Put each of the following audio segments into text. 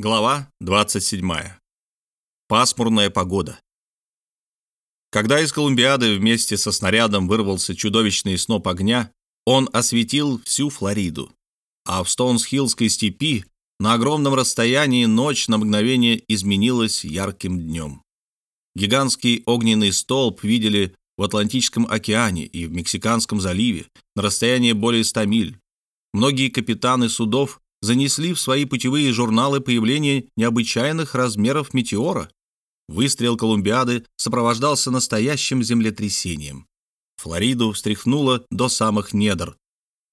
Глава 27. Пасмурная погода. Когда из Колумбиады вместе со снарядом вырвался чудовищный сноп огня, он осветил всю Флориду. А в Стоунсхиллской степи на огромном расстоянии ночь на мгновение изменилась ярким днем. Гигантский огненный столб видели в Атлантическом океане и в Мексиканском заливе на расстоянии более 100 миль. Многие капитаны судов занесли в свои путевые журналы появление необычайных размеров метеора. Выстрел Колумбиады сопровождался настоящим землетрясением. Флориду встряхнуло до самых недр.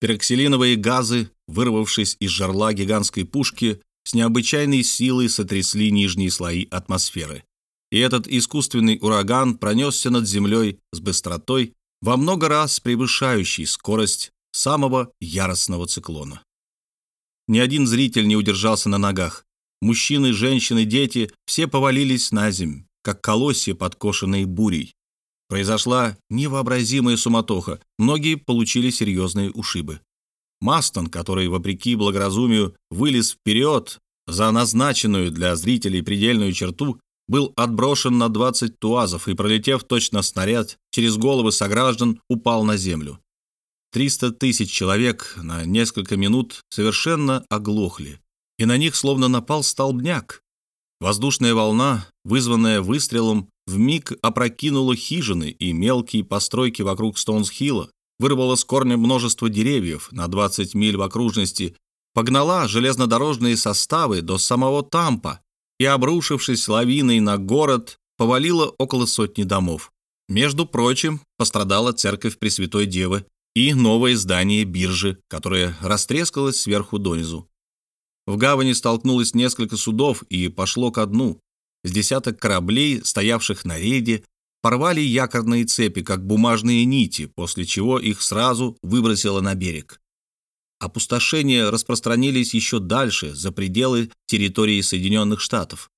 Пероксилиновые газы, вырвавшись из жерла гигантской пушки, с необычайной силой сотрясли нижние слои атмосферы. И этот искусственный ураган пронесся над землей с быстротой, во много раз превышающей скорость самого яростного циклона. Ни один зритель не удержался на ногах. Мужчины, женщины, дети – все повалились на земь, как колосья, подкошенные бурей. Произошла невообразимая суматоха, многие получили серьезные ушибы. Мастон, который, вопреки благоразумию, вылез вперед за назначенную для зрителей предельную черту, был отброшен на 20 туазов и, пролетев точно снаряд, через головы сограждан упал на землю. 300 тысяч человек на несколько минут совершенно оглохли, и на них словно напал столбняк. Воздушная волна, вызванная выстрелом, вмиг опрокинула хижины и мелкие постройки вокруг Стоунсхилла, вырвала с корня множество деревьев на 20 миль в окружности, погнала железнодорожные составы до самого Тампа и, обрушившись лавиной на город, повалила около сотни домов. Между прочим, пострадала церковь Пресвятой Девы и новое здание биржи, которое растрескалось сверху донизу. В гавани столкнулось несколько судов и пошло ко дну. С десяток кораблей, стоявших на рейде, порвали якорные цепи, как бумажные нити, после чего их сразу выбросило на берег. Опустошения распространились еще дальше, за пределы территории Соединенных Штатов.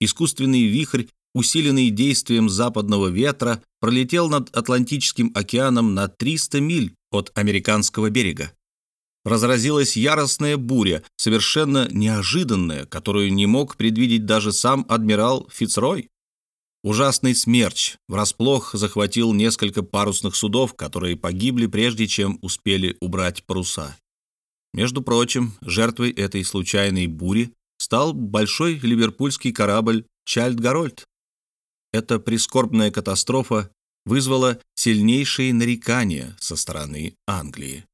Искусственный вихрь усиленный действием западного ветра, пролетел над Атлантическим океаном на 300 миль от американского берега. Разразилась яростная буря, совершенно неожиданная, которую не мог предвидеть даже сам адмирал Фицрой. Ужасный смерч врасплох захватил несколько парусных судов, которые погибли прежде, чем успели убрать паруса. Между прочим, жертвой этой случайной бури стал большой ливерпульский корабль «Чайльд Гарольд», эта прискорбная катастрофа вызвала сильнейшие нарекания со стороны Англии.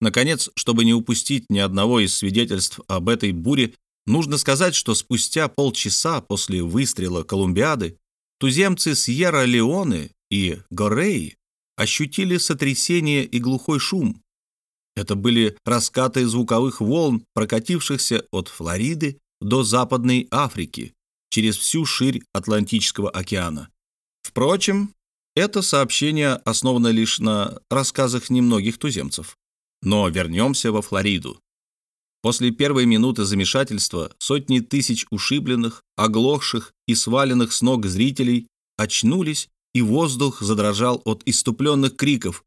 Наконец, чтобы не упустить ни одного из свидетельств об этой буре, нужно сказать, что спустя полчаса после выстрела Колумбиады туземцы Сьерра-Леоне и Гореи ощутили сотрясение и глухой шум. Это были раскаты звуковых волн, прокатившихся от Флориды до Западной Африки, через всю ширь Атлантического океана. Впрочем, это сообщение основано лишь на рассказах немногих туземцев. Но вернемся во Флориду. После первой минуты замешательства сотни тысяч ушибленных, оглохших и сваленных с ног зрителей очнулись, и воздух задрожал от иступленных криков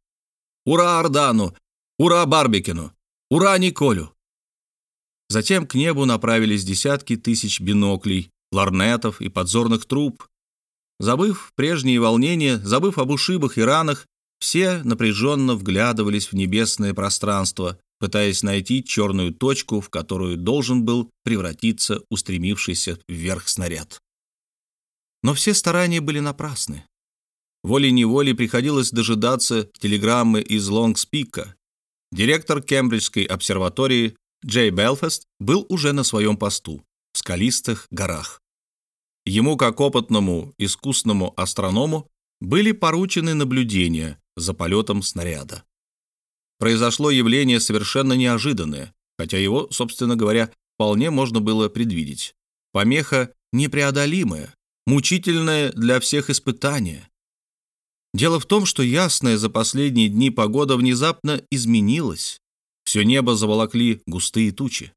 «Ура Ордану! Ура Барбикину! Ура Николю!» Затем к небу направились десятки тысяч биноклей, ларнетов и подзорных труб. Забыв прежние волнения, забыв об ушибах и ранах, все напряженно вглядывались в небесное пространство, пытаясь найти черную точку, в которую должен был превратиться устремившийся вверх снаряд. Но все старания были напрасны. Волей-неволей приходилось дожидаться телеграммы из Лонгспика. Директор Кембриджской обсерватории Джей Белфаст был уже на своем посту в скалистых горах. Ему, как опытному, искусному астроному, были поручены наблюдения за полетом снаряда. Произошло явление совершенно неожиданное, хотя его, собственно говоря, вполне можно было предвидеть. Помеха непреодолимая, мучительная для всех испытания. Дело в том, что ясная за последние дни погода внезапно изменилась. Все небо заволокли густые тучи.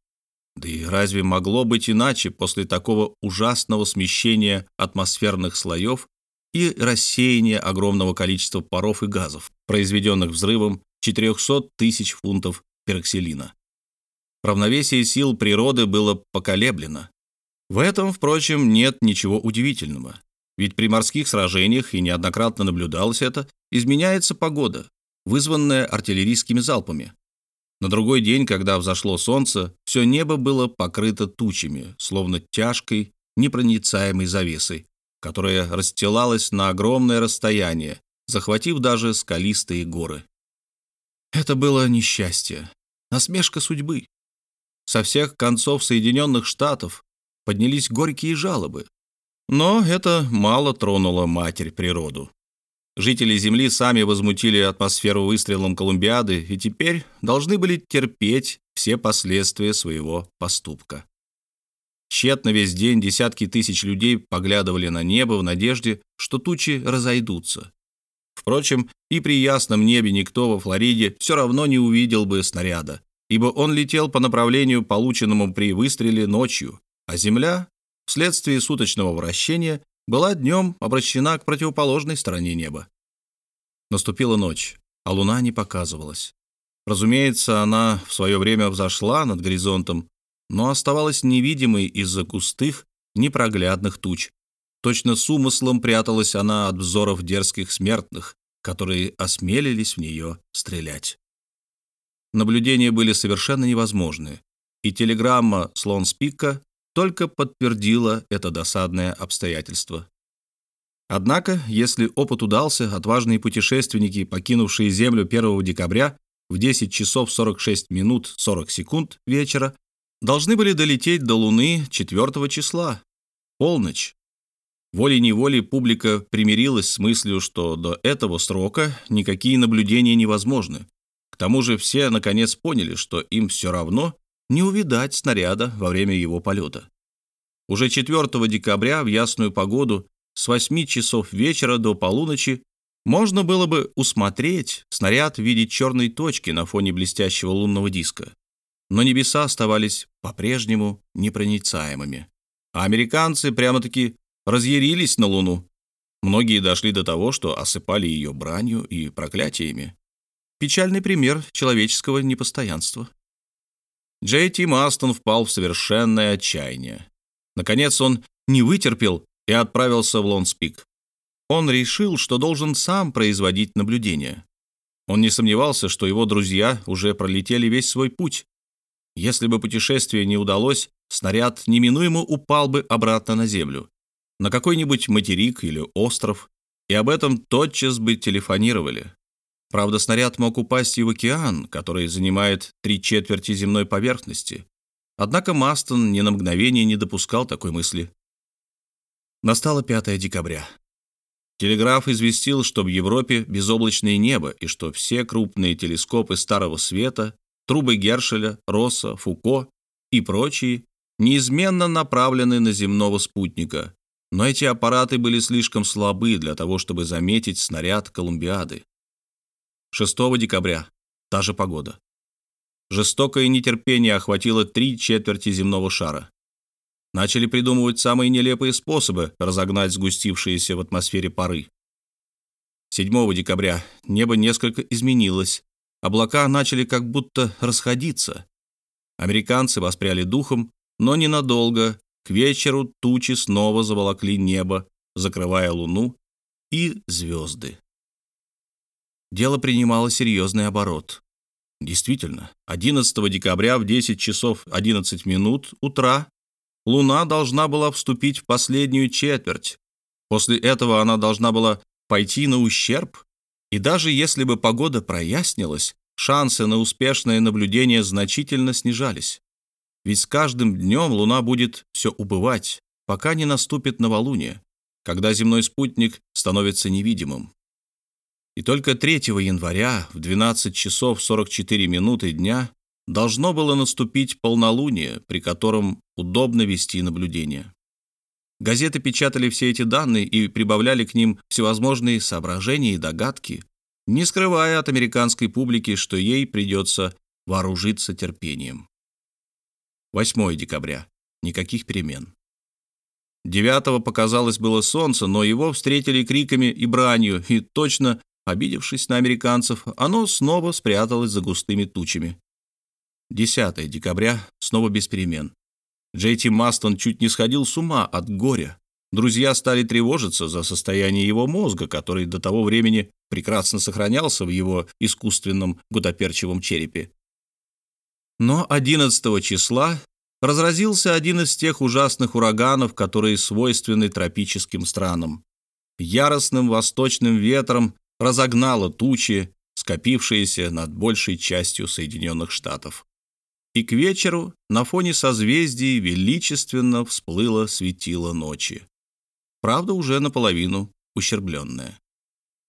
Да и разве могло быть иначе после такого ужасного смещения атмосферных слоев и рассеяния огромного количества паров и газов, произведенных взрывом 400 тысяч фунтов пероксилина? Равновесие сил природы было поколеблено. В этом, впрочем, нет ничего удивительного. Ведь при морских сражениях, и неоднократно наблюдалось это, изменяется погода, вызванная артиллерийскими залпами. На другой день, когда взошло солнце, все небо было покрыто тучами, словно тяжкой, непроницаемой завесой, которая расстилалась на огромное расстояние, захватив даже скалистые горы. Это было несчастье, насмешка судьбы. Со всех концов Соединенных Штатов поднялись горькие жалобы. Но это мало тронуло матерь природу. Жители Земли сами возмутили атмосферу выстрелом Колумбиады и теперь должны были терпеть все последствия своего поступка. Тщетно весь день десятки тысяч людей поглядывали на небо в надежде, что тучи разойдутся. Впрочем, и при ясном небе никто во Флориде все равно не увидел бы снаряда, ибо он летел по направлению, полученному при выстреле ночью, а Земля, вследствие суточного вращения, была днем обращена к противоположной стороне неба. Наступила ночь, а луна не показывалась. Разумеется, она в свое время взошла над горизонтом, но оставалась невидимой из-за густых, непроглядных туч. Точно с умыслом пряталась она от взоров дерзких смертных, которые осмелились в нее стрелять. Наблюдения были совершенно невозможны, и телеграмма Слонспика только подтвердила это досадное обстоятельство. Однако, если опыт удался, отважные путешественники, покинувшие Землю 1 декабря в 10 часов 46 минут 40 секунд вечера, должны были долететь до Луны 4 числа, полночь. Волей-неволей публика примирилась с мыслью, что до этого срока никакие наблюдения невозможны. К тому же все наконец поняли, что им все равно не увидать снаряда во время его полета. Уже 4 декабря в ясную погоду с 8 часов вечера до полуночи можно было бы усмотреть снаряд в виде черной точки на фоне блестящего лунного диска но небеса оставались по-прежнему непроницаемыми. А американцы прямо-таки разъярились на Луну. Многие дошли до того, что осыпали ее бранью и проклятиями. Печальный пример человеческого непостоянства. Джей Ти Мастон впал в совершенное отчаяние. Наконец он не вытерпел и отправился в Лонспик. Он решил, что должен сам производить наблюдения. Он не сомневался, что его друзья уже пролетели весь свой путь, если бы путешествие не удалось, снаряд неминуемо упал бы обратно на Землю, на какой-нибудь материк или остров, и об этом тотчас бы телефонировали. Правда, снаряд мог упасть и в океан, который занимает три четверти земной поверхности. Однако Мастон ни на мгновение не допускал такой мысли. Настало 5 декабря. Телеграф известил, что в Европе безоблачное небо и что все крупные телескопы Старого Света трубы Гершеля, Росса, Фуко и прочие неизменно направлены на земного спутника, но эти аппараты были слишком слабы для того, чтобы заметить снаряд Колумбиады. 6 декабря. Та же погода. Жестокое нетерпение охватило три четверти земного шара. Начали придумывать самые нелепые способы разогнать сгустившиеся в атмосфере пары. 7 декабря небо несколько изменилось, Облака начали как будто расходиться. Американцы воспряли духом, но ненадолго. К вечеру тучи снова заволокли небо, закрывая луну и звезды. Дело принимало серьезный оборот. Действительно, 11 декабря в 10 часов 11 минут утра Луна должна была вступить в последнюю четверть. После этого она должна была пойти на ущерб и даже если бы погода прояснилась, шансы на успешное наблюдение значительно снижались. Ведь с каждым днем Луна будет все убывать, пока не наступит новолуние, когда земной спутник становится невидимым. И только 3 января в 12 часов 44 минуты дня должно было наступить полнолуние, при котором удобно вести наблюдение. Газеты печатали все эти данные и прибавляли к ним всевозможные соображения и догадки, не скрывая от американской публики, что ей придется вооружиться терпением. 8 декабря. Никаких перемен. 9 показалось было солнце, но его встретили криками и бранью, и точно, обидевшись на американцев, оно снова спряталось за густыми тучами. 10 декабря, снова без перемен. Джей Ти Мастон чуть не сходил с ума от горя. Друзья стали тревожиться за состояние его мозга, который до того времени прекрасно сохранялся в его искусственном гудоперчивом черепе. Но 11 числа разразился один из тех ужасных ураганов, которые свойственны тропическим странам. Яростным восточным ветром разогнало тучи, скопившиеся над большей частью Соединенных Штатов. И к вечеру на фоне созвездий величественно всплыло светило ночи. Правда, уже наполовину ущербленное.